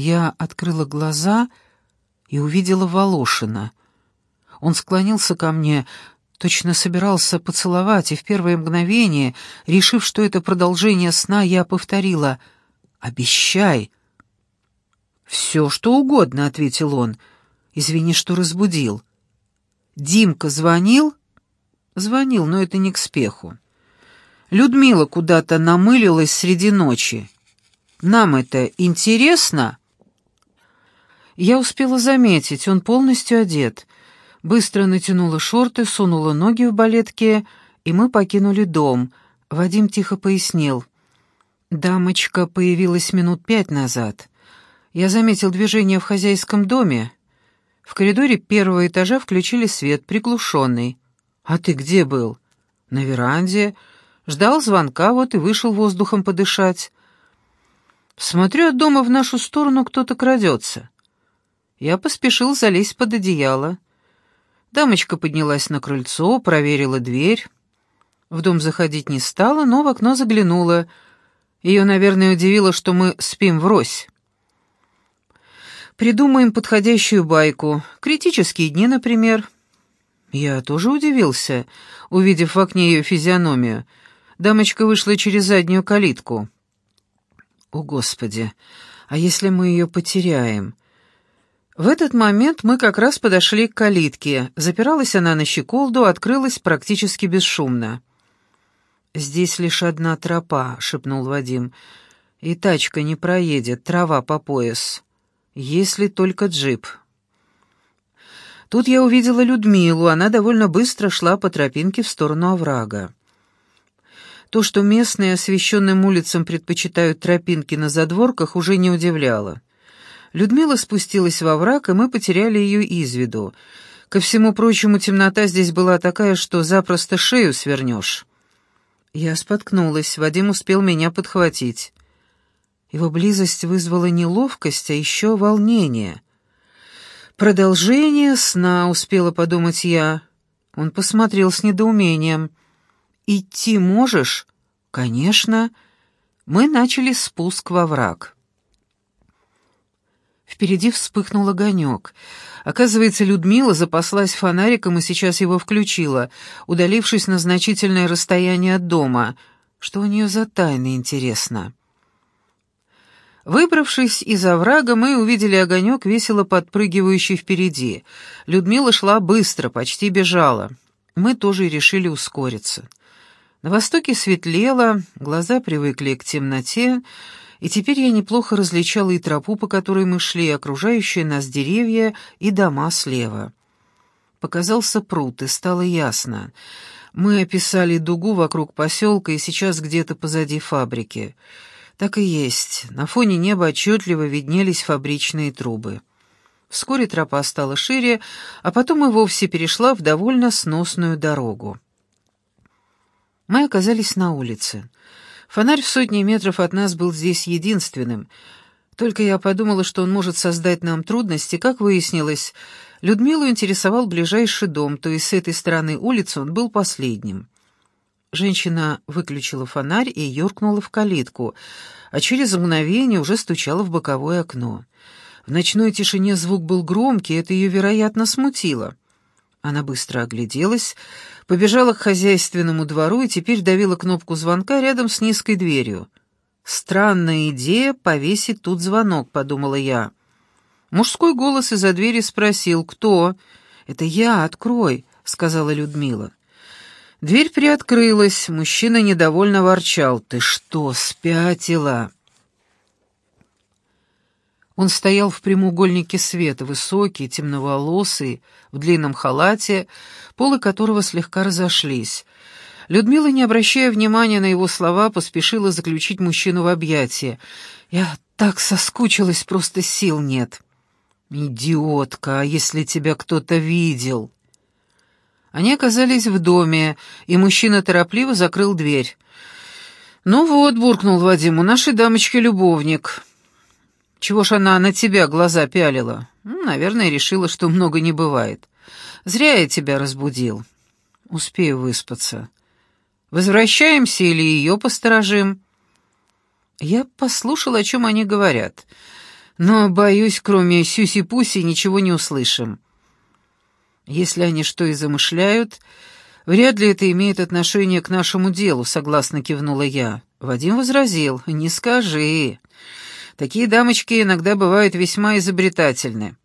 Я открыла глаза и увидела Волошина. Он склонился ко мне, точно собирался поцеловать, и в первое мгновение, решив, что это продолжение сна, я повторила «Обещай!» «Все, что угодно», — ответил он. «Извини, что разбудил». «Димка звонил?» «Звонил, но это не к спеху». Людмила куда-то намылилась среди ночи. Нам это интересно?» Я успела заметить, он полностью одет. Быстро натянула шорты, сунула ноги в балетки, и мы покинули дом. Вадим тихо пояснил. «Дамочка появилась минут пять назад. Я заметил движение в хозяйском доме. В коридоре первого этажа включили свет, приглушенный. А ты где был?» «На веранде. Ждал звонка, вот и вышел воздухом подышать. Смотрю, от дома в нашу сторону кто-то крадется. Я поспешил залезть под одеяло. Дамочка поднялась на крыльцо, проверила дверь. В дом заходить не стала, но в окно заглянула. Ее, наверное, удивило, что мы спим врозь. Придумаем подходящую байку. Критические дни, например. Я тоже удивился, увидев в окне ее физиономию. Дамочка вышла через заднюю калитку. О, Господи! А если мы ее потеряем? В этот момент мы как раз подошли к калитке. Запиралась она на щеколду, открылась практически бесшумно. «Здесь лишь одна тропа», — шепнул Вадим. «И тачка не проедет, трава по пояс. Если только джип». Тут я увидела Людмилу, она довольно быстро шла по тропинке в сторону оврага. То, что местные освещенным улицам предпочитают тропинки на задворках, уже не удивляло. Людмила спустилась во враг, и мы потеряли ее из виду. Ко всему прочему, темнота здесь была такая, что запросто шею свернешь. Я споткнулась, Вадим успел меня подхватить. Его близость вызвала неловкость, а еще волнение. «Продолжение сна», — успела подумать я. Он посмотрел с недоумением. «Идти можешь?» «Конечно». Мы начали спуск во враг. Впереди вспыхнул огонек. Оказывается, Людмила запаслась фонариком и сейчас его включила, удалившись на значительное расстояние от дома. Что у нее за тайна, интересно? Выбравшись из оврага, мы увидели огонек, весело подпрыгивающий впереди. Людмила шла быстро, почти бежала. Мы тоже решили ускориться. На востоке светлело, глаза привыкли к темноте, и теперь я неплохо различала и тропу, по которой мы шли, и окружающие нас деревья и дома слева. Показался пруд, и стало ясно. Мы описали дугу вокруг поселка и сейчас где-то позади фабрики. Так и есть. На фоне неба отчетливо виднелись фабричные трубы. Вскоре тропа стала шире, а потом и вовсе перешла в довольно сносную дорогу. Мы оказались на улице. Фонарь в сотни метров от нас был здесь единственным. Только я подумала, что он может создать нам трудности, как выяснилось. Людмилу интересовал ближайший дом, то есть с этой стороны улицы он был последним. Женщина выключила фонарь и юркнула в калитку, а через мгновение уже стучала в боковое окно. В ночной тишине звук был громкий, это ее, вероятно, смутило. Она быстро огляделась, побежала к хозяйственному двору и теперь давила кнопку звонка рядом с низкой дверью. «Странная идея повесить тут звонок», — подумала я. Мужской голос из-за двери спросил, кто. «Это я, открой», — сказала Людмила. Дверь приоткрылась, мужчина недовольно ворчал. «Ты что, спятила?» Он стоял в прямоугольнике света, высокий, темноволосый, в длинном халате, полы которого слегка разошлись. Людмила, не обращая внимания на его слова, поспешила заключить мужчину в объятия. «Я так соскучилась, просто сил нет». «Идиотка, а если тебя кто-то видел?» Они оказались в доме, и мужчина торопливо закрыл дверь. «Ну вот», — буркнул Вадим, — «у нашей дамочки любовник». Чего ж она на тебя глаза пялила? Ну, наверное, решила, что много не бывает. Зря я тебя разбудил. Успею выспаться. Возвращаемся или ее посторожим?» Я послушал, о чем они говорят. Но, боюсь, кроме сюси-пуси ничего не услышим. Если они что и замышляют, вряд ли это имеет отношение к нашему делу, согласно кивнула я. Вадим возразил, не скажи. Такие дамочки иногда бывают весьма изобретательны.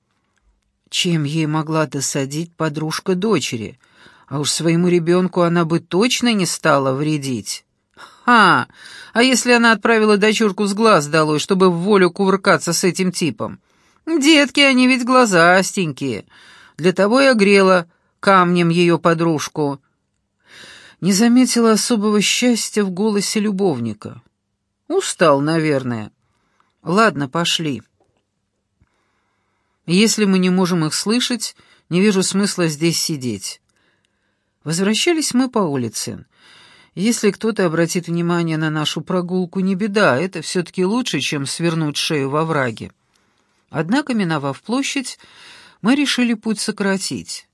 Чем ей могла досадить подружка дочери? А уж своему ребенку она бы точно не стала вредить. Ха! А если она отправила дочурку с глаз долой, чтобы в волю кувыркаться с этим типом? Детки, они ведь глазастенькие. Для того и огрела камнем ее подружку. Не заметила особого счастья в голосе любовника. Устал, наверное. Ладно, пошли. Если мы не можем их слышать, не вижу смысла здесь сидеть. Возвращались мы по улице. Если кто-то обратит внимание на нашу прогулку, не беда, это все-таки лучше, чем свернуть шею во враге. Однако, миновав площадь, мы решили путь сократить.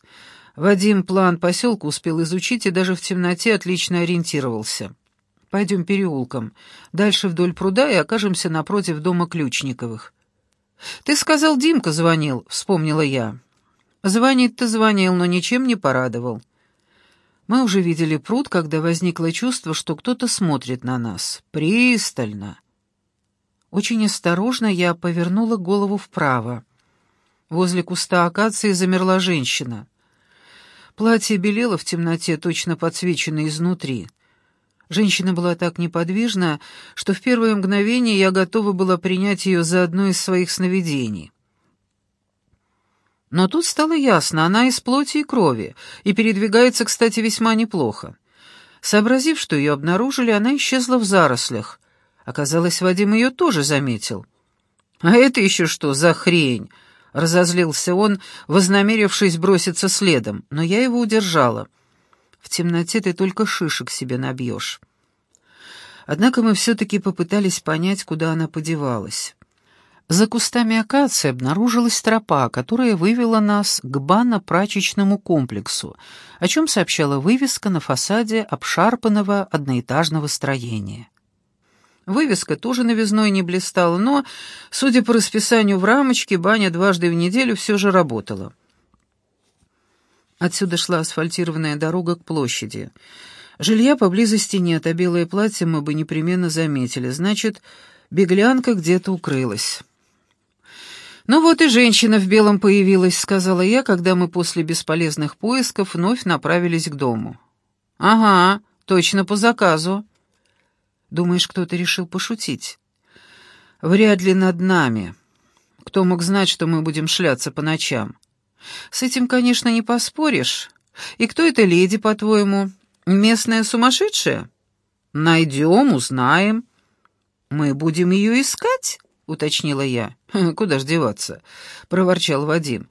Вадим план поселка успел изучить и даже в темноте отлично ориентировался. Пойдем переулком, дальше вдоль пруда и окажемся напротив дома Ключниковых. «Ты сказал, Димка звонил», — вспомнила я. Звонить-то звонил, но ничем не порадовал. Мы уже видели пруд, когда возникло чувство, что кто-то смотрит на нас. Пристально. Очень осторожно я повернула голову вправо. Возле куста акации замерла женщина. Платье белело в темноте, точно подсвечено изнутри. Женщина была так неподвижна, что в первое мгновение я готова была принять ее за одно из своих сновидений. Но тут стало ясно, она из плоти и крови, и передвигается, кстати, весьма неплохо. Сообразив, что ее обнаружили, она исчезла в зарослях. Оказалось, Вадим ее тоже заметил. «А это еще что за хрень?» — разозлился он, вознамерившись броситься следом, но я его удержала. «В темноте ты только шишек себе набьешь». Однако мы все-таки попытались понять, куда она подевалась. За кустами акации обнаружилась тропа, которая вывела нас к банно-прачечному комплексу, о чем сообщала вывеска на фасаде обшарпанного одноэтажного строения. Вывеска тоже новизной не блистала, но, судя по расписанию в рамочке, баня дважды в неделю все же работала. Отсюда шла асфальтированная дорога к площади. Жилья поблизости нет, а белое платье мы бы непременно заметили. Значит, беглянка где-то укрылась. «Ну вот и женщина в белом появилась», — сказала я, когда мы после бесполезных поисков вновь направились к дому. «Ага, точно по заказу». «Думаешь, кто-то решил пошутить?» «Вряд ли над нами. Кто мог знать, что мы будем шляться по ночам?» «С этим, конечно, не поспоришь. И кто эта леди, по-твоему? Местная сумасшедшая?» «Найдем, узнаем». «Мы будем ее искать?» уточнила я. «Куда ж деваться?» — проворчал Вадим.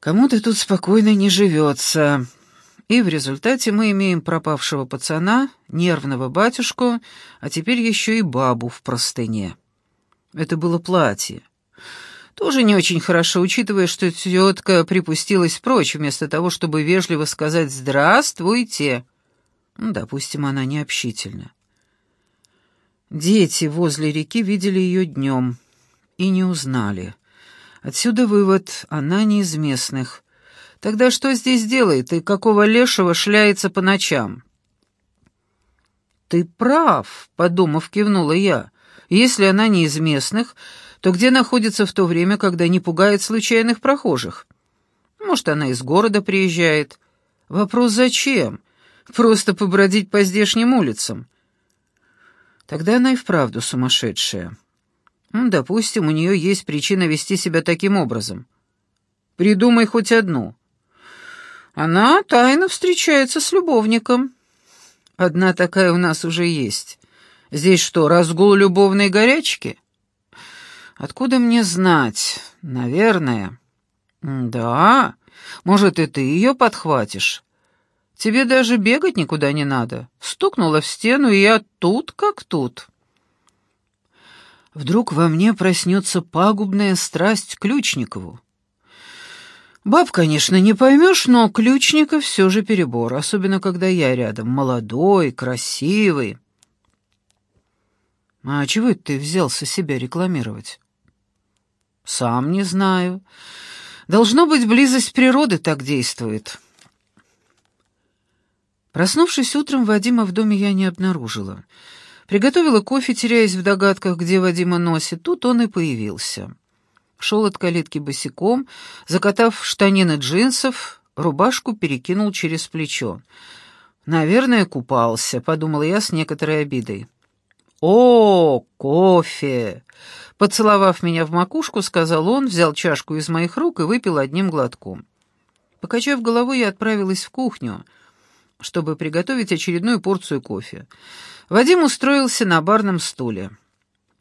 «Кому-то тут спокойно не живется». И в результате мы имеем пропавшего пацана, нервного батюшку, а теперь еще и бабу в простыне. Это было платье. Тоже не очень хорошо, учитывая, что тетка припустилась прочь, вместо того, чтобы вежливо сказать «здравствуйте». Ну, допустим, она необщительна. Дети возле реки видели ее днем и не узнали. Отсюда вывод, она не из местных. Тогда что здесь делает и какого лешего шляется по ночам? «Ты прав», — подумав, кивнула я. «Если она не из местных, то где находится в то время, когда не пугает случайных прохожих? Может, она из города приезжает? Вопрос зачем? Просто побродить по здешним улицам. Тогда она и вправду сумасшедшая. Ну, допустим, у нее есть причина вести себя таким образом. Придумай хоть одну. Она тайно встречается с любовником. Одна такая у нас уже есть. Здесь что, разгул любовной горячки? Откуда мне знать? Наверное. Да, может, и ты ее подхватишь. Тебе даже бегать никуда не надо. Стукнула в стену, и я тут как тут. Вдруг во мне проснется пагубная страсть к Ключникову. Баб, конечно, не поймешь, но Ключников все же перебор, особенно когда я рядом, молодой, красивый. А чего это ты взялся себя рекламировать? Сам не знаю. Должно быть, близость природы так действует. Проснувшись утром, Вадима в доме я не обнаружила. Приготовила кофе, теряясь в догадках, где Вадима носит. Тут он и появился. Шел от калитки босиком, закатав штанины джинсов, рубашку перекинул через плечо. «Наверное, купался», — подумала я с некоторой обидой. «О, кофе!» Поцеловав меня в макушку, сказал он, взял чашку из моих рук и выпил одним глотком. Покачав головой, я отправилась в кухню, чтобы приготовить очередную порцию кофе. Вадим устроился на барном стуле.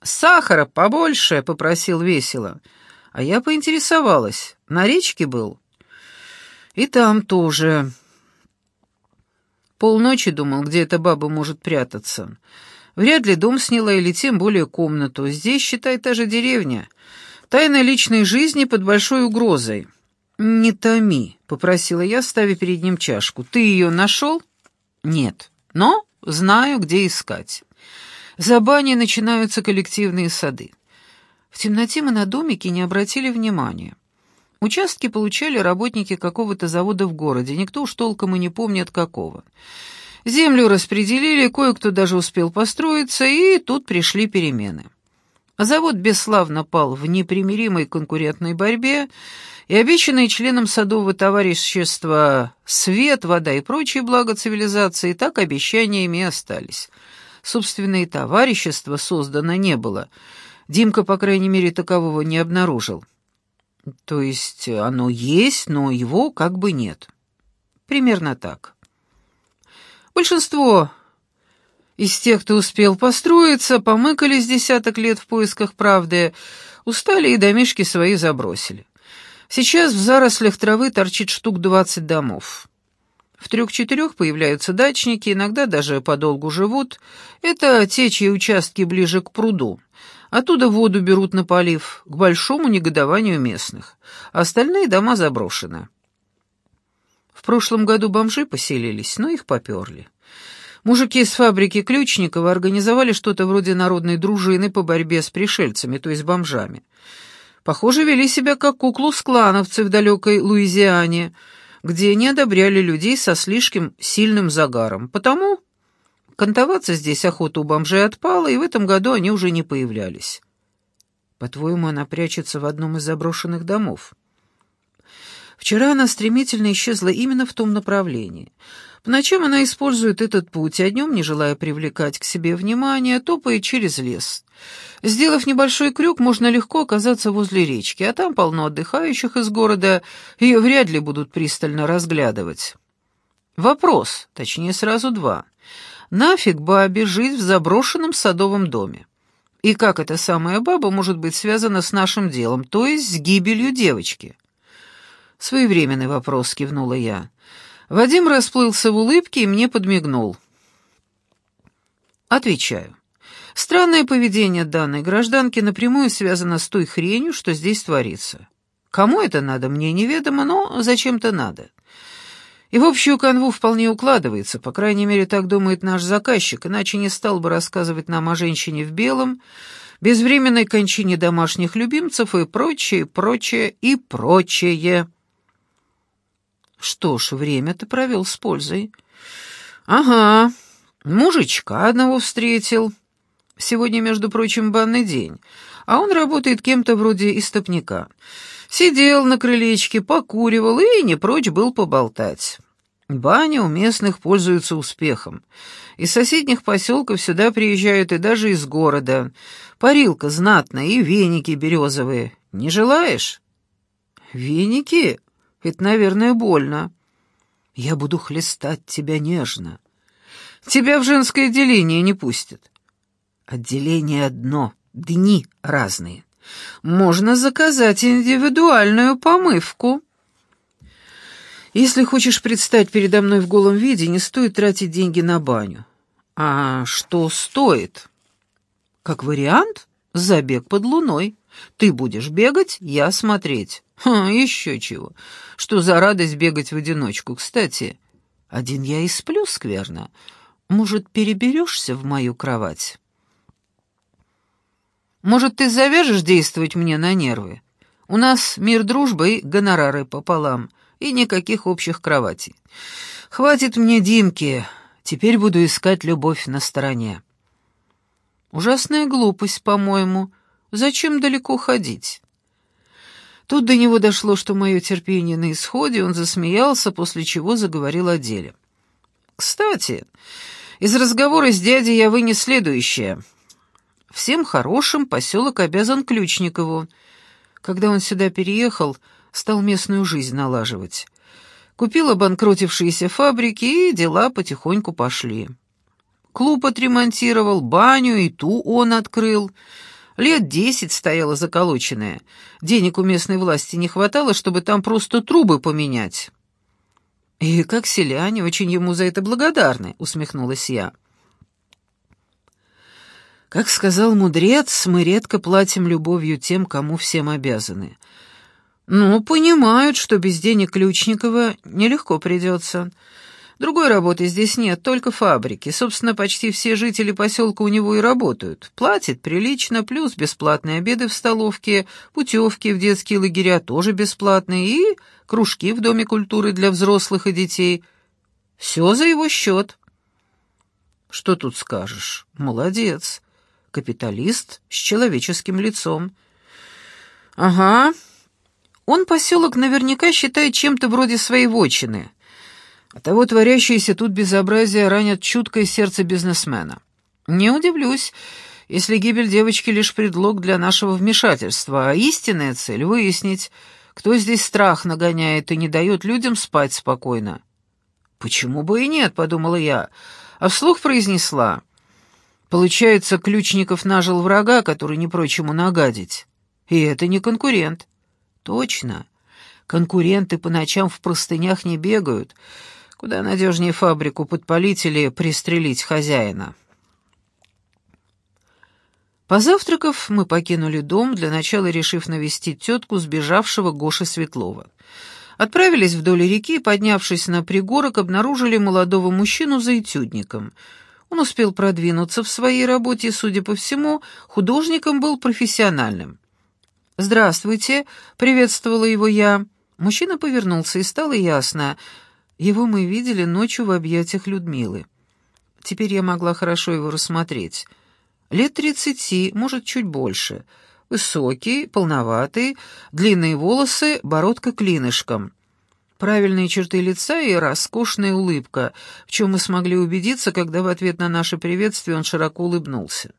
«Сахара побольше», — попросил весело. А я поинтересовалась. На речке был? И там тоже. Полночи думал, где эта баба может прятаться. Вряд ли дом сняла или тем более комнату. Здесь, считай, та же деревня. Тайна личной жизни под большой угрозой. «Не томи», — попросила я, ставя перед ним чашку. «Ты ее нашел?» «Нет, но знаю, где искать». За баней начинаются коллективные сады. В темноте мы на домике не обратили внимания. Участки получали работники какого-то завода в городе, никто уж толком и не помнит какого. Землю распределили, кое-кто даже успел построиться, и тут пришли перемены. Завод бесславно пал в непримиримой конкурентной борьбе, и обещанные членам садового товарищества свет, вода и прочие блага цивилизации так обещаниями и остались. Собственно, и товарищества создано не было. Димка, по крайней мере, такового не обнаружил. То есть оно есть, но его как бы нет. Примерно так. Большинство из тех, кто успел построиться, помыкались десяток лет в поисках правды, устали и домишки свои забросили. Сейчас в зарослях травы торчит штук двадцать домов. В трех-четырех появляются дачники, иногда даже подолгу живут. Это те, чьи участки ближе к пруду. Оттуда воду берут на полив, к большому негодованию местных. Остальные дома заброшены. Прошлом году бомжи поселились, но их поперли. Мужики из фабрики Ключникова организовали что-то вроде народной дружины по борьбе с пришельцами, то есть бомжами. Похоже, вели себя как куклу-склановцы в далекой Луизиане, где не одобряли людей со слишком сильным загаром. Потому кантоваться здесь охота у бомжей отпала, и в этом году они уже не появлялись. По-твоему, она прячется в одном из заброшенных домов? Вчера она стремительно исчезла именно в том направлении. По ночам она использует этот путь, а днем, не желая привлекать к себе внимание, топает через лес. Сделав небольшой крюк, можно легко оказаться возле речки, а там полно отдыхающих из города, ее вряд ли будут пристально разглядывать. Вопрос, точнее сразу два. Нафиг бабе жить в заброшенном садовом доме? И как эта самая баба может быть связана с нашим делом, то есть с гибелью девочки? «Своевременный вопрос», — кивнула я. Вадим расплылся в улыбке и мне подмигнул. Отвечаю. Странное поведение данной гражданки напрямую связано с той хренью, что здесь творится. Кому это надо, мне неведомо, но зачем-то надо. И в общую канву вполне укладывается, по крайней мере, так думает наш заказчик, иначе не стал бы рассказывать нам о женщине в белом, безвременной кончине домашних любимцев и прочее, прочее и прочее. Что ж, время ты провел с пользой. Ага, мужичка одного встретил. Сегодня, между прочим, банный день, а он работает кем-то вроде истопника. Сидел на крылечке, покуривал и не прочь был поболтать. Баня у местных пользуется успехом. Из соседних поселков сюда приезжают и даже из города. Парилка знатная и веники березовые. Не желаешь? Веники? Это, наверное, больно. Я буду хлестать тебя нежно. Тебя в женское отделение не пустят. Отделение одно, дни разные. Можно заказать индивидуальную помывку. Если хочешь предстать передо мной в голом виде, не стоит тратить деньги на баню. А что стоит? Как вариант, забег под луной. Ты будешь бегать, я смотреть. Ха, еще чего. Что за радость бегать в одиночку. Кстати, один я и сплю скверно. Может, переберешься в мою кровать? Может, ты завяжешь действовать мне на нервы? У нас мир дружбы и гонорары пополам, и никаких общих кроватей. Хватит мне Димки, теперь буду искать любовь на стороне. Ужасная глупость, по-моему. Зачем далеко ходить? Тут до него дошло, что мое терпение на исходе, он засмеялся, после чего заговорил о деле. «Кстати, из разговора с дядей я вынес следующее. Всем хорошим поселок обязан Ключникову. Когда он сюда переехал, стал местную жизнь налаживать. Купил обанкротившиеся фабрики, и дела потихоньку пошли. Клуб отремонтировал, баню и ту он открыл — Лет десять стояла заколоченная. Денег у местной власти не хватало, чтобы там просто трубы поменять. «И как селяне очень ему за это благодарны», — усмехнулась я. Как сказал мудрец, мы редко платим любовью тем, кому всем обязаны. Ну, понимают, что без денег Ключникова нелегко придется. Другой работы здесь нет, только фабрики. Собственно, почти все жители поселка у него и работают. Платит прилично, плюс бесплатные обеды в столовке, путевки в детские лагеря тоже бесплатные и кружки в Доме культуры для взрослых и детей. Все за его счет. Что тут скажешь? Молодец. Капиталист с человеческим лицом. Ага. Он поселок наверняка считает чем-то вроде своей вотчины. А того творящееся тут безобразие ранят чуткое сердце бизнесмена. Не удивлюсь, если гибель девочки лишь предлог для нашего вмешательства, а истинная цель — выяснить, кто здесь страх нагоняет и не дает людям спать спокойно. «Почему бы и нет?» — подумала я, а вслух произнесла. «Получается, Ключников нажил врага, который не прочь ему нагадить. И это не конкурент». «Точно. Конкуренты по ночам в простынях не бегают». Куда надежнее фабрику подпалить или пристрелить хозяина. Позавтракав, мы покинули дом, для начала решив навестить тетку сбежавшего Гоши Светлова. Отправились вдоль реки, поднявшись на пригорок, обнаружили молодого мужчину за этюдником. Он успел продвинуться в своей работе, судя по всему, художником был профессиональным. «Здравствуйте», — приветствовала его я. Мужчина повернулся, и стало ясно — его мы видели ночью в объятиях Людмилы. Теперь я могла хорошо его рассмотреть. Лет тридцати, может, чуть больше. Высокий, полноватый, длинные волосы, бородка клинышком. Правильные черты лица и роскошная улыбка, в чем мы смогли убедиться, когда в ответ на наше приветствие он широко улыбнулся.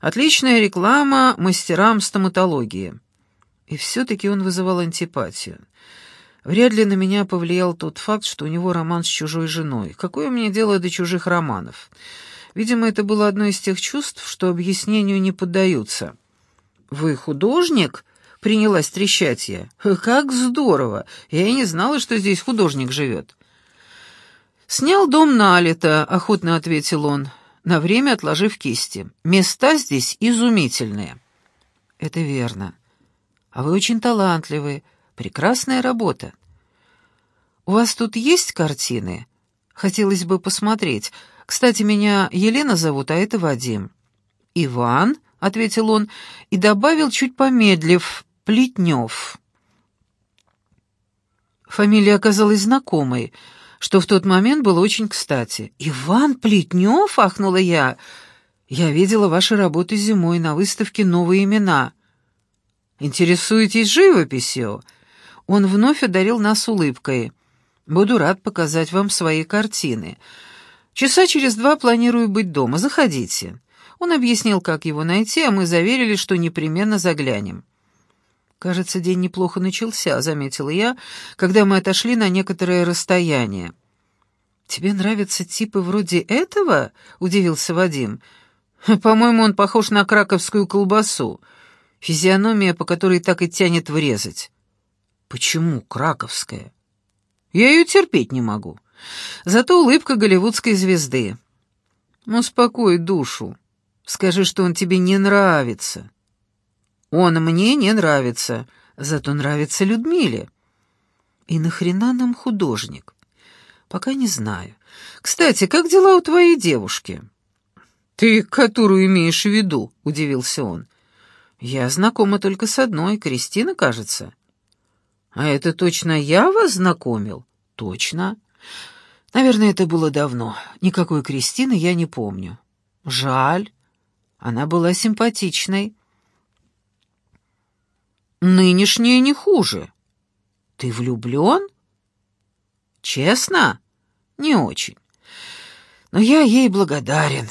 Отличная реклама мастерам стоматологии. И все-таки он вызывал антипатию. Вряд ли на меня повлиял тот факт, что у него роман с чужой женой. Какое мне дело до чужих романов? Видимо, это было одно из тех чувств, что объяснению не поддаются. «Вы художник?» — принялась трещать я. «Как здорово! Я и не знала, что здесь художник живет». «Снял дом налито», — охотно ответил он, на время отложив кисти. «Места здесь изумительные». «Это верно. А вы очень талантливый. Прекрасная работа. У вас тут есть картины? Хотелось бы посмотреть. Кстати, меня Елена зовут, а это Вадим. Иван, ответил он и добавил чуть помедлив, Плетнев. Фамилия оказалась знакомой, что в тот момент было очень кстати. «Иван Плетнев?» — ахнула я. «Я видела ваши работы зимой на выставке «Новые имена». «Интересуетесь живописью?» Он вновь одарил нас улыбкой. «Буду рад показать вам свои картины. Часа через два планирую быть дома. Заходите». Он объяснил, как его найти, а мы заверили, что непременно заглянем. «Кажется, день неплохо начался», — заметила я, когда мы отошли на некоторое расстояние. «Тебе нравятся типы вроде этого?» — удивился Вадим. «По-моему, он похож на краковскую колбасу. Физиономия, по которой так и тянет врезать». Почему краковская? Я ее терпеть не могу. Зато улыбка голливудской звезды. Успокой душу. Скажи, что он тебе не нравится. Он мне не нравится, зато нравится Людмиле. И нахрена нам художник? Пока не знаю. Кстати, как дела у твоей девушки? Ты которую имеешь в виду? Удивился он. Я знакома только с одной, Кристина, кажется. А это точно я вас знакомил? Точно. Наверное, это было давно. Никакой Кристины я не помню. Жаль. Она была симпатичной. Нынешняя не хуже. Ты влюблен? Честно? Не очень. Но я ей благодарен,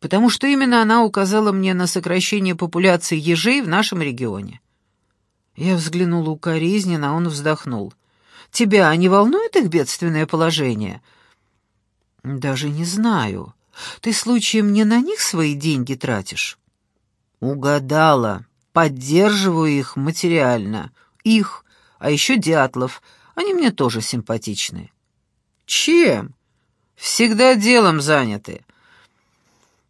потому что именно она указала мне на сокращение популяции ежей в нашем регионе. Я взглянула укоризненно, а он вздохнул. «Тебя не волнует их бедственное положение?» «Даже не знаю. Ты случаем не на них свои деньги тратишь?» «Угадала. Поддерживаю их материально. Их, а еще Дятлов. Они мне тоже симпатичны». «Чем?» «Всегда делом заняты».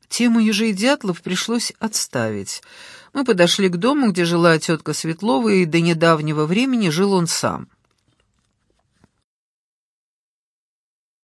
Тему ежей Дятлов пришлось отставить. Мы подошли к дому, где жила тетка Светлова, и до недавнего времени жил он сам.